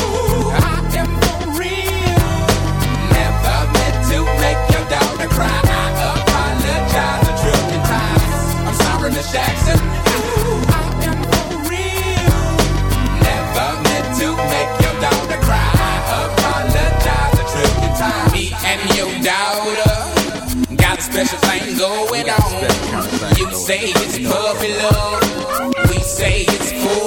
Ooh, I am for real. Never meant to make your daughter cry. I apologize a trillion times. Me and your daughter got a special thing going on. You say it's puppy love. We say it's full.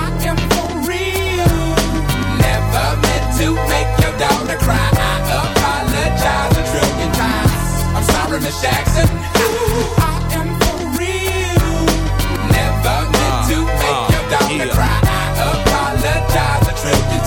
your daughter cry. I apologize a trillion times. I'm sorry, Miss Jackson. Ooh, I am for real. Never meant uh, to make uh, your daughter yeah. cry. I apologize a trillion times.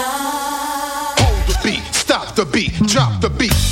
Hold the beat, stop the beat, drop the beat.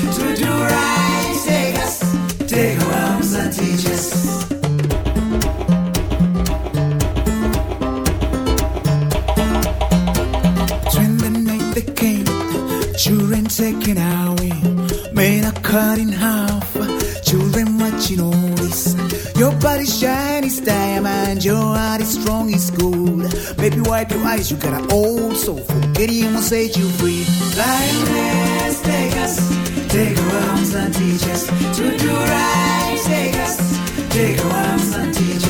cut in half, children watching all this. Your body shiny as diamond, your heart is strong as gold. Baby, wipe your eyes, you got an old soul. Forget him will set you free. Lioness, take us, take our arms and teach us to do right. Take us, take our arms and teach us.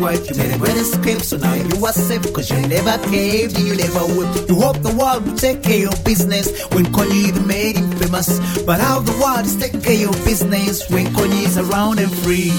You made a great escape, so now you are safe, cause you never caved and you never whipped. You hope the world will take care of business when Kanye even made him famous. But how the world is taking care of business when Kanye is around and free.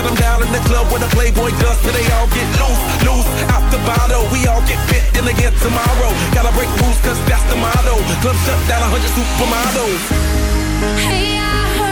that I'm down in the club where the Playboy does, so they all get loose, loose out the bottle. We all get fit in again tomorrow. Gotta break rules, cause that's the motto. Club shut down, a 100 supermodels. Hey, I heard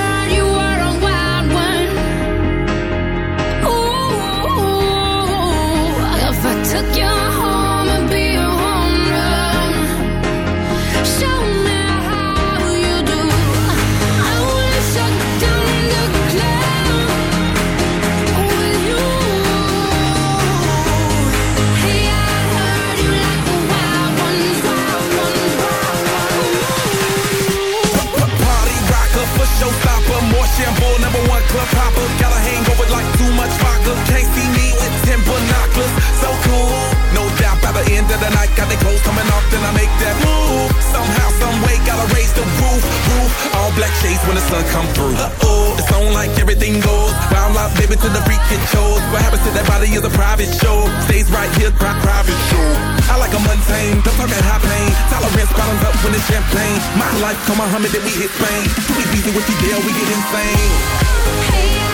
shampoo, number one club hopper. Got a hangover like too much vodka. Can't see me with ten binoculars. So cool the end of the night, got the clothes coming off, then I make that move. Somehow, someway, gotta raise the roof, roof. All black shades when the sun come through. Uh oh, it's on like everything goes. Round like baby to the freak controls. What happens to that body is a private show. Stays right here, pri private show. I like a mundane, don't talk that high pain. Tolerance bottoms up when it's champagne. My life, come on, Muhammad, then we hit Spain. Too easy with you, deal, we get insane. Hey.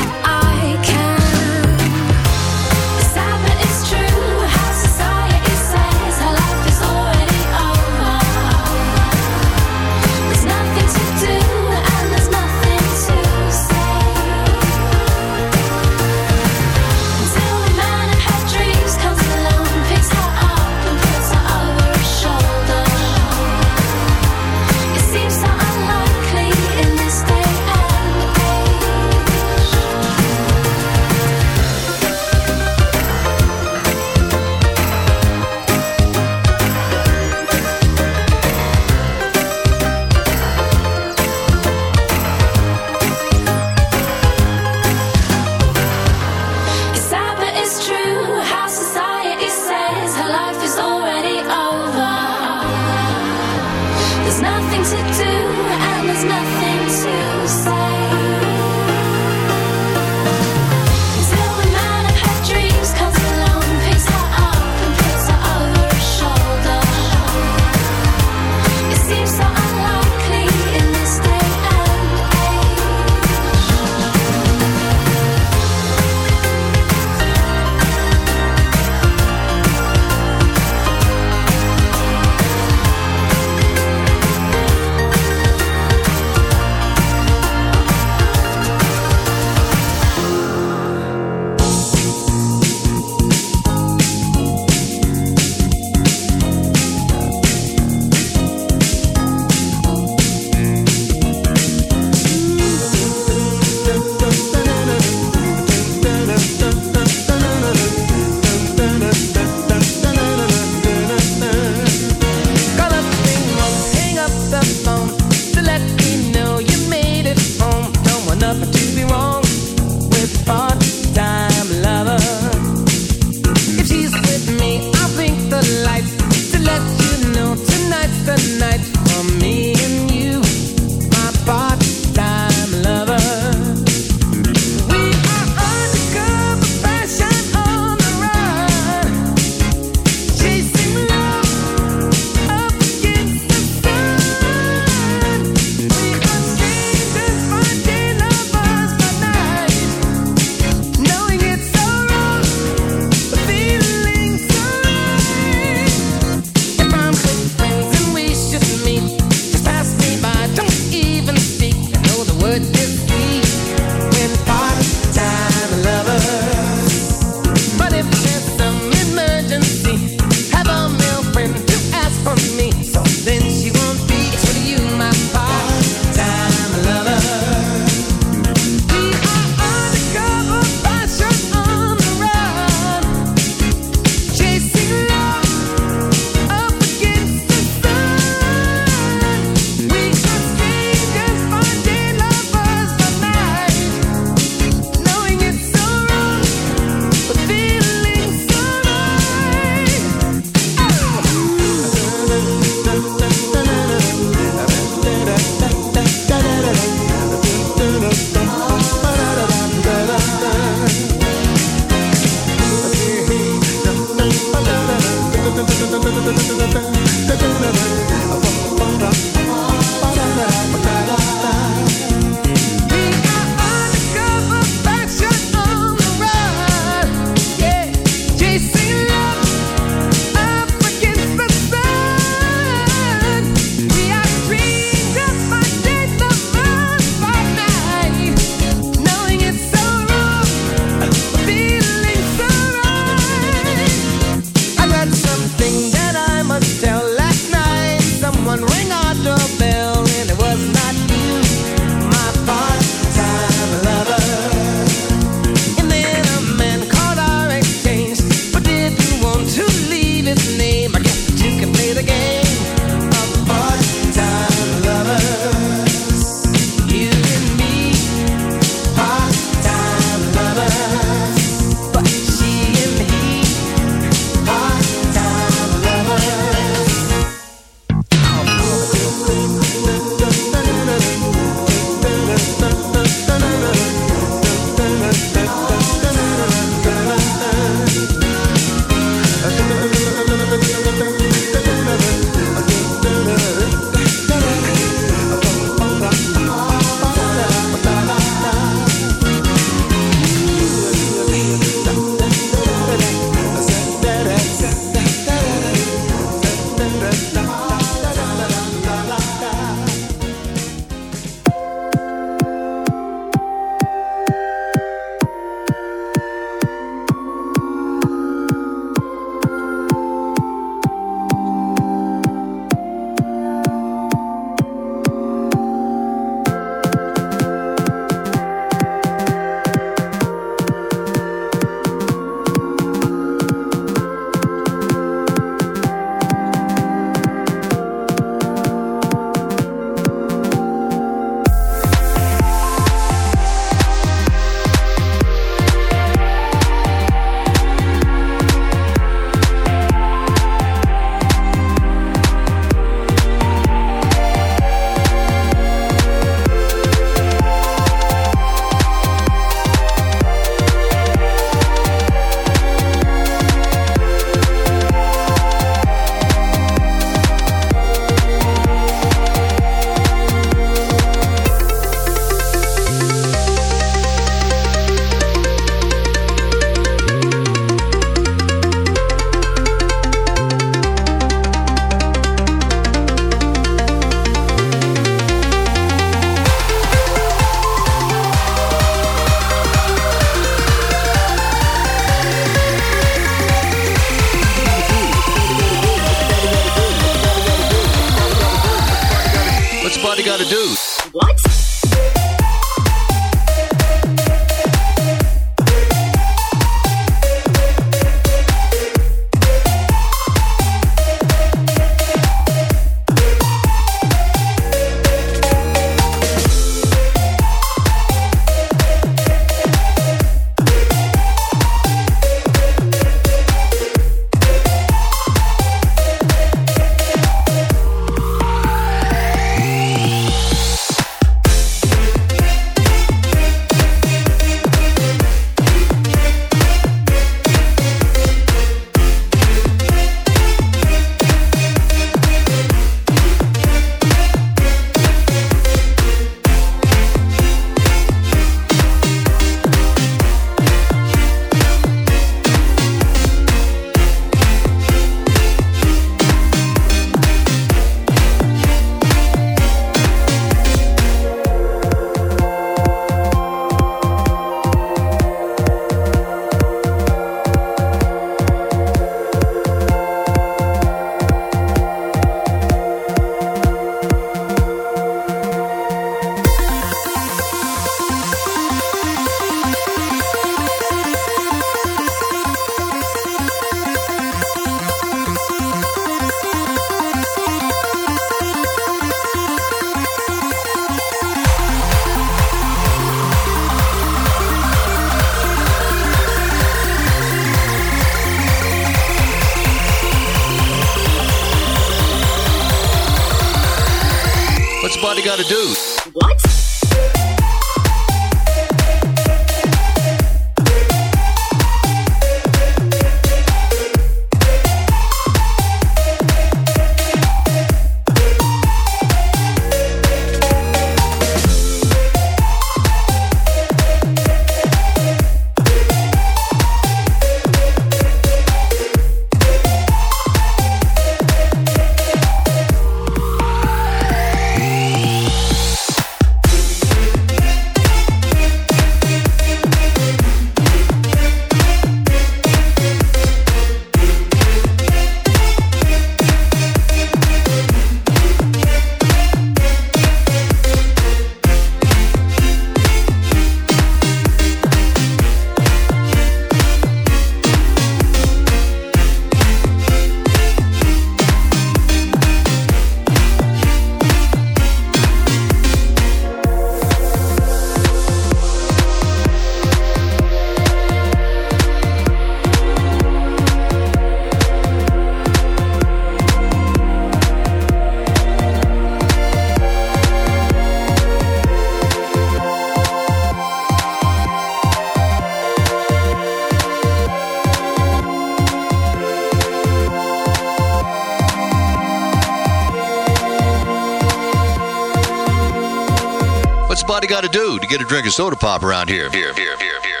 got to do to get a drink of soda pop around here? Here, here, here, here.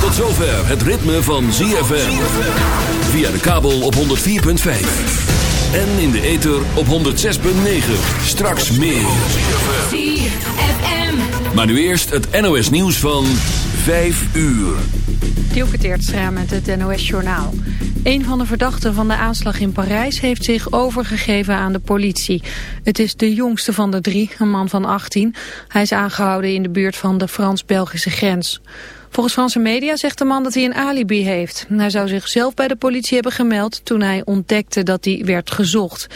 Tot zover het ritme van ZFM. Via de kabel op 104.5. En in de ether op 106.9. Straks meer. Maar nu eerst het NOS nieuws van 5 uur. Dielke Teertstra met het NOS-journaal. Een van de verdachten van de aanslag in Parijs heeft zich overgegeven aan de politie. Het is de jongste van de drie, een man van 18. Hij is aangehouden in de buurt van de Frans-Belgische grens. Volgens Franse media zegt de man dat hij een alibi heeft. Hij zou zichzelf bij de politie hebben gemeld toen hij ontdekte dat hij werd gezocht.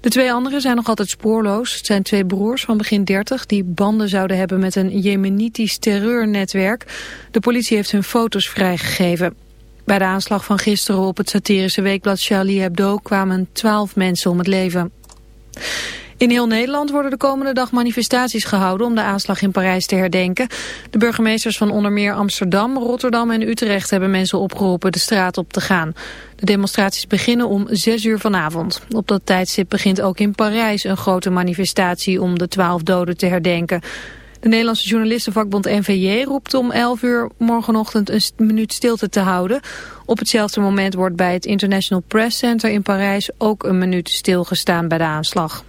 De twee anderen zijn nog altijd spoorloos. Het zijn twee broers van begin 30 die banden zouden hebben met een Jemenitisch terreurnetwerk. De politie heeft hun foto's vrijgegeven. Bij de aanslag van gisteren op het satirische weekblad Charlie Hebdo kwamen twaalf mensen om het leven. In heel Nederland worden de komende dag manifestaties gehouden om de aanslag in Parijs te herdenken. De burgemeesters van onder meer Amsterdam, Rotterdam en Utrecht hebben mensen opgeroepen de straat op te gaan. De demonstraties beginnen om 6 uur vanavond. Op dat tijdstip begint ook in Parijs een grote manifestatie om de twaalf doden te herdenken. De Nederlandse journalistenvakbond NVJ roept om 11 uur morgenochtend een minuut stilte te houden. Op hetzelfde moment wordt bij het International Press Center in Parijs ook een minuut stilgestaan bij de aanslag.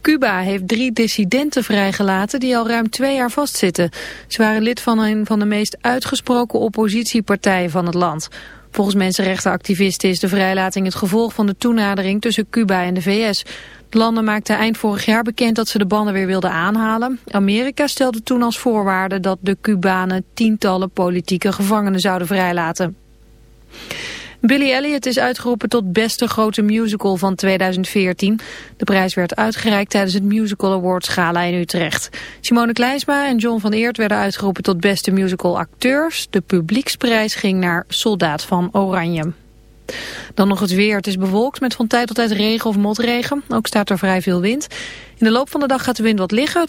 Cuba heeft drie dissidenten vrijgelaten die al ruim twee jaar vastzitten. Ze waren lid van een van de meest uitgesproken oppositiepartijen van het land. Volgens mensenrechtenactivisten is de vrijlating het gevolg van de toenadering tussen Cuba en de VS. De landen maakten eind vorig jaar bekend dat ze de banden weer wilden aanhalen. Amerika stelde toen als voorwaarde dat de Cubanen tientallen politieke gevangenen zouden vrijlaten. Billy Elliot is uitgeroepen tot beste grote musical van 2014. De prijs werd uitgereikt tijdens het Musical Awards Gala in Utrecht. Simone Kleinsma en John van Eert werden uitgeroepen tot beste musical acteurs. De publieksprijs ging naar Soldaat van Oranje. Dan nog het weer. Het is bewolkt met van tijd tot tijd regen of motregen. Ook staat er vrij veel wind. In de loop van de dag gaat de wind wat liggen.